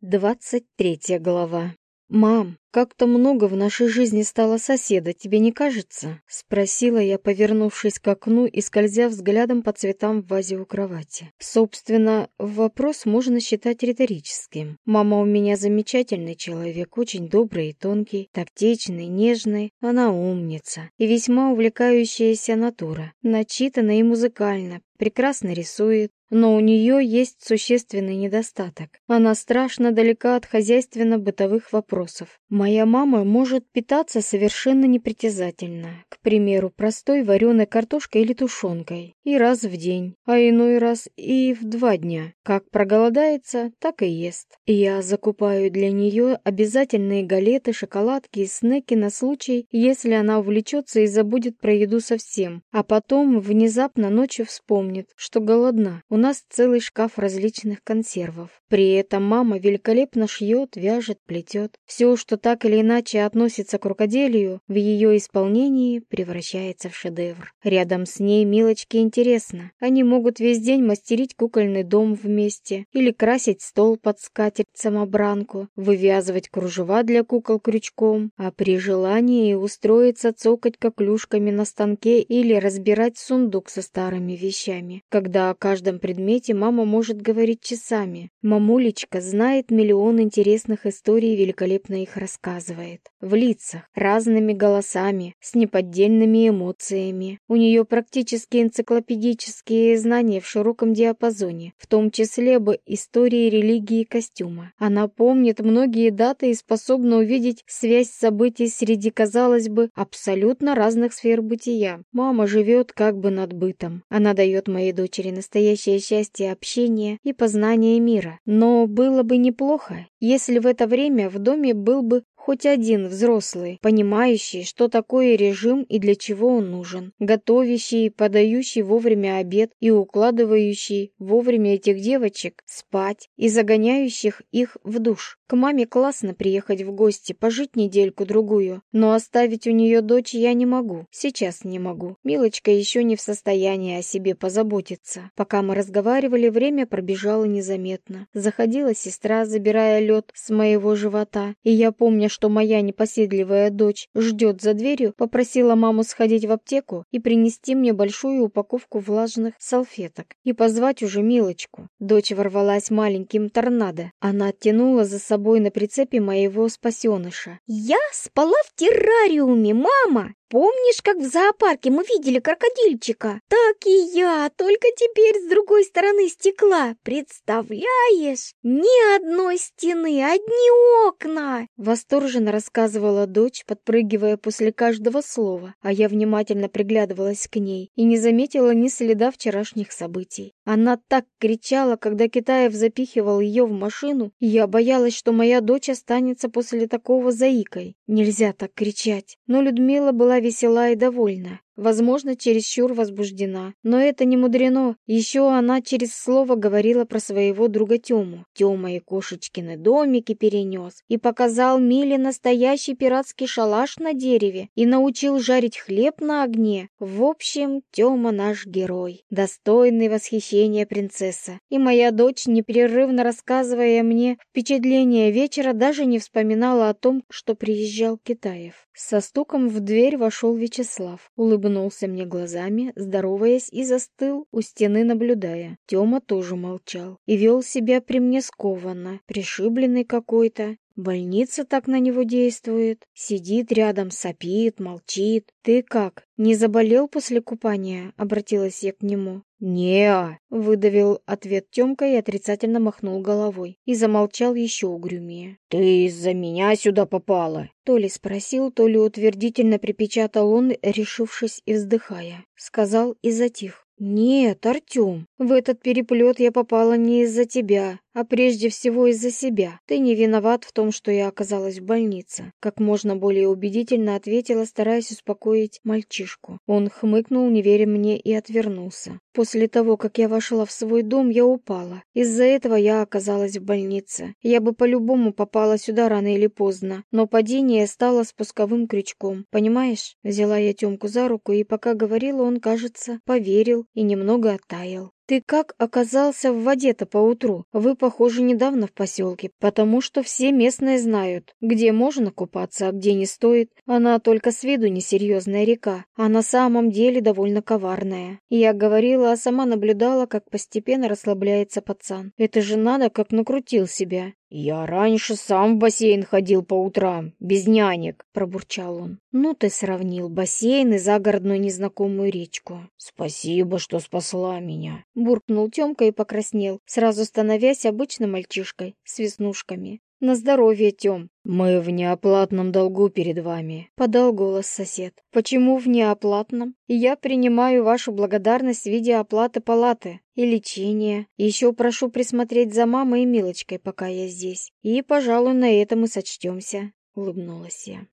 Двадцать третья глава. «Мам, как-то много в нашей жизни стало соседа, тебе не кажется?» Спросила я, повернувшись к окну и скользя взглядом по цветам в вазе у кровати. Собственно, вопрос можно считать риторическим. Мама у меня замечательный человек, очень добрый и тонкий, тактичный, нежный. Она умница и весьма увлекающаяся натура. Начитана и музыкально, прекрасно рисует, но у нее есть существенный недостаток. Она страшно далека от хозяйственно-бытовых вопросов. Моя мама может питаться совершенно непритязательно. К примеру, простой вареной картошкой или тушенкой. И раз в день, а иной раз и в два дня. Как проголодается, так и ест. Я закупаю для нее обязательные галеты, шоколадки и снеки на случай, если она увлечется и забудет про еду совсем. А потом внезапно ночью вспомнит, что голодна. Нас целый шкаф различных консервов. При этом мама великолепно шьет, вяжет, плетет. Все, что так или иначе относится к рукоделию, в ее исполнении превращается в шедевр. Рядом с ней Милочке интересно. Они могут весь день мастерить кукольный дом вместе или красить стол под скатерть-самобранку, вывязывать кружева для кукол крючком, а при желании устроиться цокать коклюшками на станке или разбирать сундук со старыми вещами. Когда о каждом предмете мама может говорить часами. Мамулечка знает миллион интересных историй и великолепно их рассказывает. В лицах, разными голосами, с неподдельными эмоциями. У нее практически энциклопедические знания в широком диапазоне, в том числе об истории религии костюма. Она помнит многие даты и способна увидеть связь событий среди, казалось бы, абсолютно разных сфер бытия. Мама живет как бы над бытом. Она дает моей дочери настоящее счастье общения и познания мира. Но было бы неплохо, если в это время в доме был бы хоть один взрослый, понимающий, что такое режим и для чего он нужен, готовящий, подающий вовремя обед и укладывающий вовремя этих девочек спать и загоняющих их в душ. К маме классно приехать в гости, пожить недельку-другую, но оставить у нее дочь я не могу, сейчас не могу. Милочка еще не в состоянии о себе позаботиться. Пока мы разговаривали, время пробежало незаметно. Заходила сестра, забирая лед с моего живота, и я, помня, что моя непоседливая дочь ждет за дверью, попросила маму сходить в аптеку и принести мне большую упаковку влажных салфеток и позвать уже Милочку. Дочь ворвалась маленьким торнадо. Она оттянула за собой на прицепе моего спасеныша. «Я спала в террариуме, мама!» Помнишь, как в зоопарке мы видели крокодильчика? Так и я, только теперь с другой стороны стекла. Представляешь? Ни одной стены, одни окна!» Восторженно рассказывала дочь, подпрыгивая после каждого слова, а я внимательно приглядывалась к ней и не заметила ни следа вчерашних событий. Она так кричала, когда Китаев запихивал ее в машину, и я боялась, что моя дочь останется после такого заикой. Нельзя так кричать. Но Людмила была весела и довольна возможно, чересчур возбуждена. Но это не мудрено. Еще она через слово говорила про своего друга Тему. Тема и кошечкины домики перенес. И показал Миле настоящий пиратский шалаш на дереве. И научил жарить хлеб на огне. В общем, Тема наш герой. Достойный восхищения принцесса. И моя дочь, непрерывно рассказывая мне впечатление вечера, даже не вспоминала о том, что приезжал Китаев. Со стуком в дверь вошел Вячеслав. Улыбнулся улыбнулся мне глазами, здороваясь, и застыл у стены, наблюдая. Тёма тоже молчал и вел себя при мне скованно, пришибленный какой-то. Больница так на него действует. Сидит рядом, сопит, молчит. «Ты как, не заболел после купания?» — обратилась я к нему. не выдавил ответ Тёмка и отрицательно махнул головой. И замолчал еще угрюмее. «Ты из-за меня сюда попала?» То ли спросил, то ли утвердительно припечатал он, решившись и вздыхая. Сказал и затих. «Нет, Артем, в этот переплет я попала не из-за тебя, а прежде всего из-за себя. Ты не виноват в том, что я оказалась в больнице. Как можно более убедительно ответила, стараясь успокоить мальчишку. Он хмыкнул, не веря мне, и отвернулся. После того, как я вошла в свой дом, я упала. Из-за этого я оказалась в больнице. Я бы по-любому попала сюда рано или поздно, но падение стало спусковым крючком. Понимаешь? Взяла я Тёмку за руку, и пока говорила, он, кажется, поверил и немного оттаял. Ты как оказался в воде-то поутру? Вы, похоже, недавно в поселке, потому что все местные знают, где можно купаться, а где не стоит. Она только с виду несерьезная река, а на самом деле довольно коварная. Я говорила, а сама наблюдала, как постепенно расслабляется пацан. Это же надо, как накрутил себя. «Я раньше сам в бассейн ходил по утрам, без нянек», — пробурчал он. «Ну ты сравнил бассейн и загородную незнакомую речку». «Спасибо, что спасла меня», — буркнул Тёмка и покраснел, сразу становясь обычным мальчишкой с веснушками. «На здоровье, Тём!» «Мы в неоплатном долгу перед вами», — подал голос сосед. «Почему в неоплатном? Я принимаю вашу благодарность в виде оплаты палаты и лечения. Еще прошу присмотреть за мамой и Милочкой, пока я здесь. И, пожалуй, на этом мы сочтемся», — улыбнулась я.